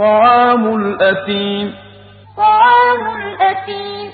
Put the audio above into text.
طعام الأثيم. طعام الأثيم.